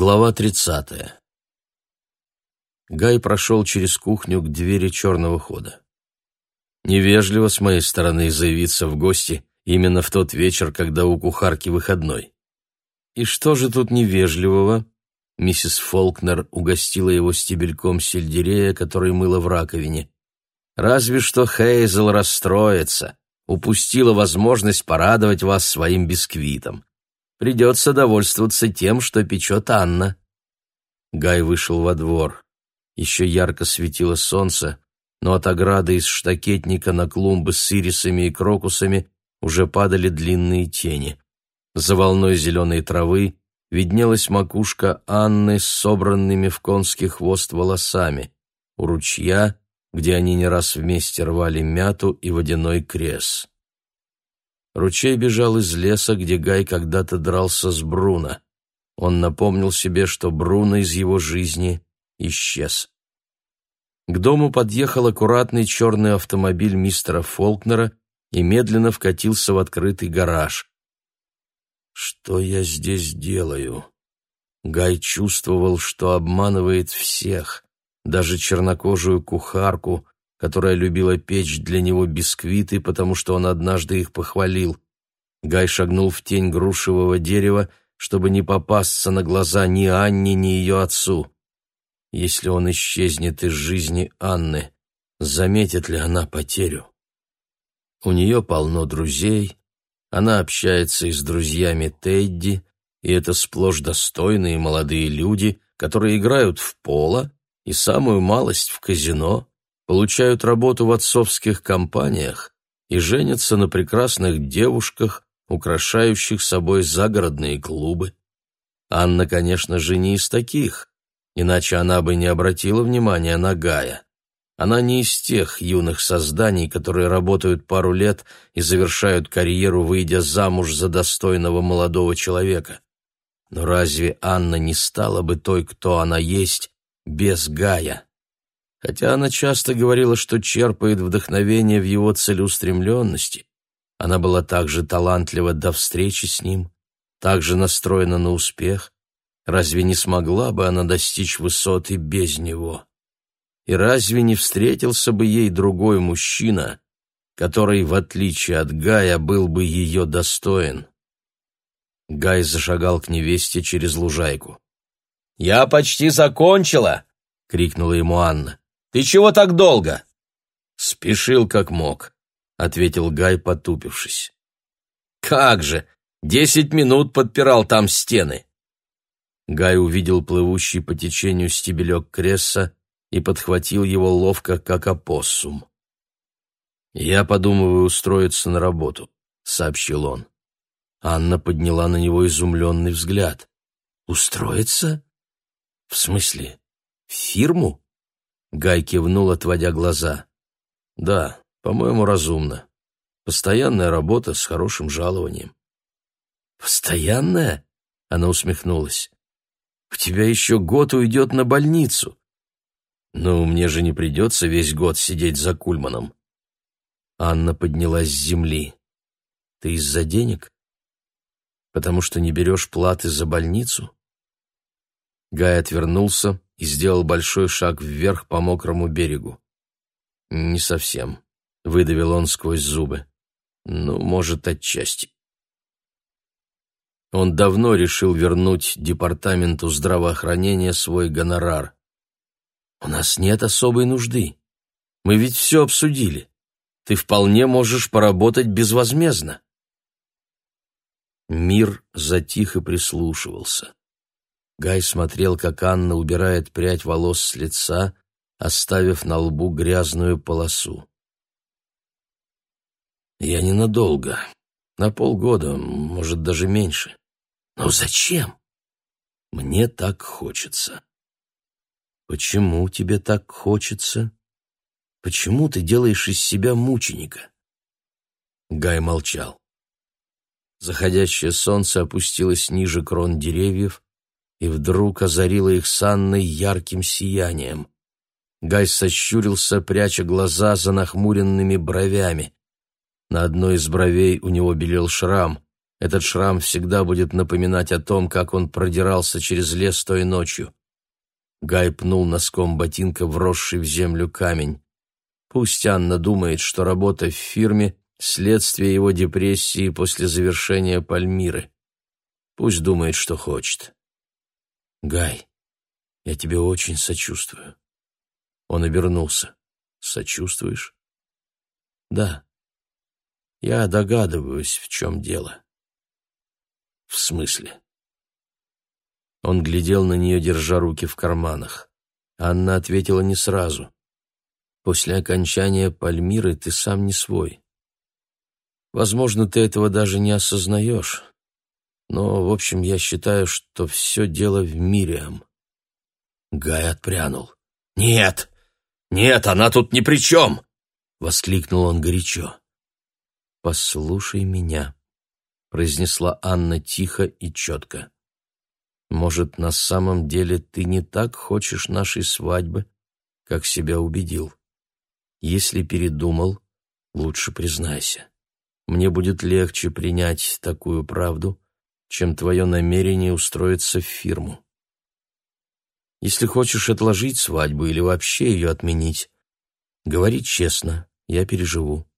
Глава тридцатая. Гай прошел через кухню к двери черного хода. Невежливо с моей стороны заявиться в гости именно в тот вечер, когда у кухарки выходной. И что же тут невежливого? Миссис Фолкнер угостила его стебельком сельдерея, который мыла в раковине. Разве что Хейзел расстроится, упустила возможность порадовать вас своим бисквитом. Придется довольствоваться тем, что печет Анна. Гай вышел во двор. Еще ярко светило солнце, но от ограды из штакетника на клумбы с ирисами и крокусами уже падали длинные тени. За волной зеленой травы виднелась макушка Анны с собранными в конский хвост волосами, у ручья, где они не раз вместе рвали мяту и водяной крес. Ручей бежал из леса, где Гай когда-то дрался с Бруно. Он напомнил себе, что Бруно из его жизни исчез. К дому подъехал аккуратный черный автомобиль мистера Фолкнера и медленно вкатился в открытый гараж. «Что я здесь делаю?» Гай чувствовал, что обманывает всех, даже чернокожую кухарку, которая любила печь для него бисквиты, потому что он однажды их похвалил. Гай шагнул в тень грушевого дерева, чтобы не попасться на глаза ни Анне, ни ее отцу. Если он исчезнет из жизни Анны, заметит ли она потерю? У нее полно друзей, она общается и с друзьями Тедди, и это сплошь достойные молодые люди, которые играют в поло и самую малость в казино, получают работу в отцовских компаниях и женятся на прекрасных девушках, украшающих собой загородные клубы. Анна, конечно же, не из таких, иначе она бы не обратила внимания на Гая. Она не из тех юных созданий, которые работают пару лет и завершают карьеру, выйдя замуж за достойного молодого человека. Но разве Анна не стала бы той, кто она есть, без Гая? Хотя она часто говорила, что черпает вдохновение в его целеустремленности, она была также талантлива до встречи с ним, также настроена на успех. Разве не смогла бы она достичь высоты без него? И разве не встретился бы ей другой мужчина, который, в отличие от Гая, был бы ее достоин? Гай зашагал к невесте через лужайку. «Я почти закончила!» — крикнула ему Анна. Ты чего так долго?» «Спешил как мог», — ответил Гай, потупившись. «Как же! Десять минут подпирал там стены!» Гай увидел плывущий по течению стебелек кресса и подхватил его ловко, как опоссум. «Я подумываю устроиться на работу», — сообщил он. Анна подняла на него изумленный взгляд. «Устроиться? В смысле, в фирму?» Гай кивнул, отводя глаза. «Да, по-моему, разумно. Постоянная работа с хорошим жалованием». «Постоянная?» — она усмехнулась. «У тебя еще год уйдет на больницу». «Ну, мне же не придется весь год сидеть за Кульманом». Анна поднялась с земли. «Ты из-за денег? Потому что не берешь платы за больницу?» Гай отвернулся, и сделал большой шаг вверх по мокрому берегу. «Не совсем», — выдавил он сквозь зубы. «Ну, может, отчасти». Он давно решил вернуть департаменту здравоохранения свой гонорар. «У нас нет особой нужды. Мы ведь все обсудили. Ты вполне можешь поработать безвозмездно». Мир затих и прислушивался. Гай смотрел, как Анна убирает прядь волос с лица, оставив на лбу грязную полосу. «Я ненадолго. На полгода, может, даже меньше. Но зачем? Мне так хочется». «Почему тебе так хочется? Почему ты делаешь из себя мученика?» Гай молчал. Заходящее солнце опустилось ниже крон деревьев, и вдруг озарила их с ярким сиянием. Гай сощурился, пряча глаза за нахмуренными бровями. На одной из бровей у него белел шрам, Этот шрам всегда будет напоминать о том, как он продирался через лес той ночью. Гай пнул носком ботинка вросший в землю камень. Пусть Анна думает, что работа в фирме — следствие его депрессии после завершения Пальмиры. Пусть думает, что хочет. Гай, я тебе очень сочувствую. Он обернулся. Сочувствуешь? Да. Я догадываюсь, в чем дело. В смысле? Он глядел на нее, держа руки в карманах. Анна ответила не сразу. После окончания Пальмиры ты сам не свой. Возможно, ты этого даже не осознаешь. Но, в общем, я считаю, что все дело в Мириам. Гай отпрянул. «Нет! Нет, она тут ни при чем!» — воскликнул он горячо. «Послушай меня», — произнесла Анна тихо и четко. «Может, на самом деле ты не так хочешь нашей свадьбы, как себя убедил? Если передумал, лучше признайся. Мне будет легче принять такую правду, чем твое намерение устроиться в фирму. Если хочешь отложить свадьбу или вообще ее отменить, говори честно, я переживу.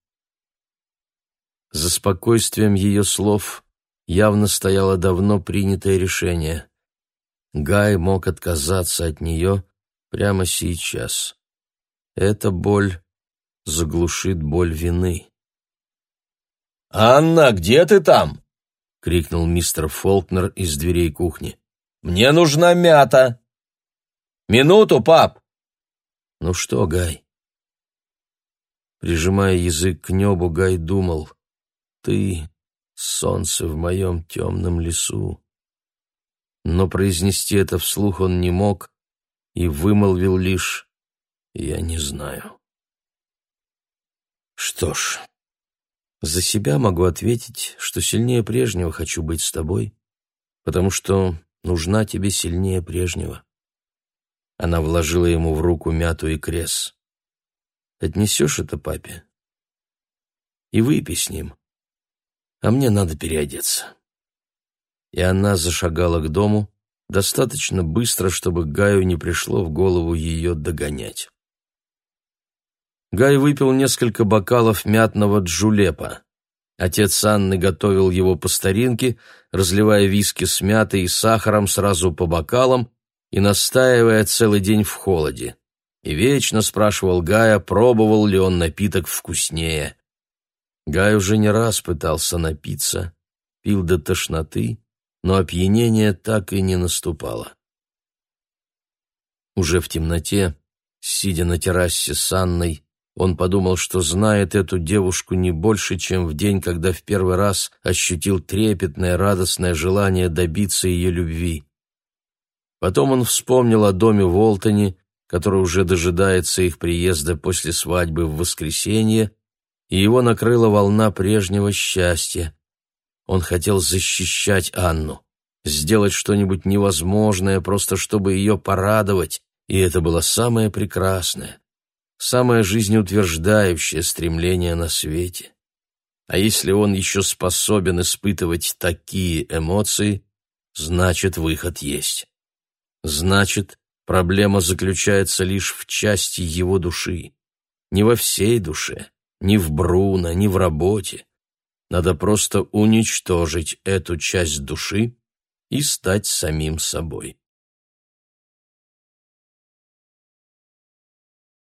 За спокойствием ее слов явно стояло давно принятое решение. Гай мог отказаться от нее прямо сейчас. Эта боль заглушит боль вины. «Анна, где ты там?» — крикнул мистер Фолкнер из дверей кухни. «Мне нужна мята!» «Минуту, пап!» «Ну что, Гай?» Прижимая язык к небу, Гай думал, «Ты — солнце в моем темном лесу». Но произнести это вслух он не мог и вымолвил лишь «Я не знаю». Что ж, за себя могу ответить, что сильнее прежнего хочу быть с тобой, потому что нужна тебе сильнее прежнего. Она вложила ему в руку мяту и крес. Отнесешь это папе? И выпей с ним. А мне надо переодеться. И она зашагала к дому достаточно быстро, чтобы Гаю не пришло в голову ее догонять. Гай выпил несколько бокалов мятного джулепа. Отец Анны готовил его по старинке, разливая виски с мятой и сахаром сразу по бокалам и настаивая целый день в холоде. И вечно спрашивал Гая, пробовал ли он напиток вкуснее. Гай уже не раз пытался напиться, пил до тошноты, но опьянение так и не наступало. Уже в темноте, сидя на террасе с Анной, он подумал, что знает эту девушку не больше, чем в день, когда в первый раз ощутил трепетное, радостное желание добиться ее любви. Потом он вспомнил о доме в Олтоне, который уже дожидается их приезда после свадьбы в воскресенье, и его накрыла волна прежнего счастья. Он хотел защищать Анну, сделать что-нибудь невозможное, просто чтобы ее порадовать, и это было самое прекрасное самое жизнеутверждающее стремление на свете. А если он еще способен испытывать такие эмоции, значит, выход есть. Значит, проблема заключается лишь в части его души. Не во всей душе, ни в Бруно, ни в работе. Надо просто уничтожить эту часть души и стать самим собой.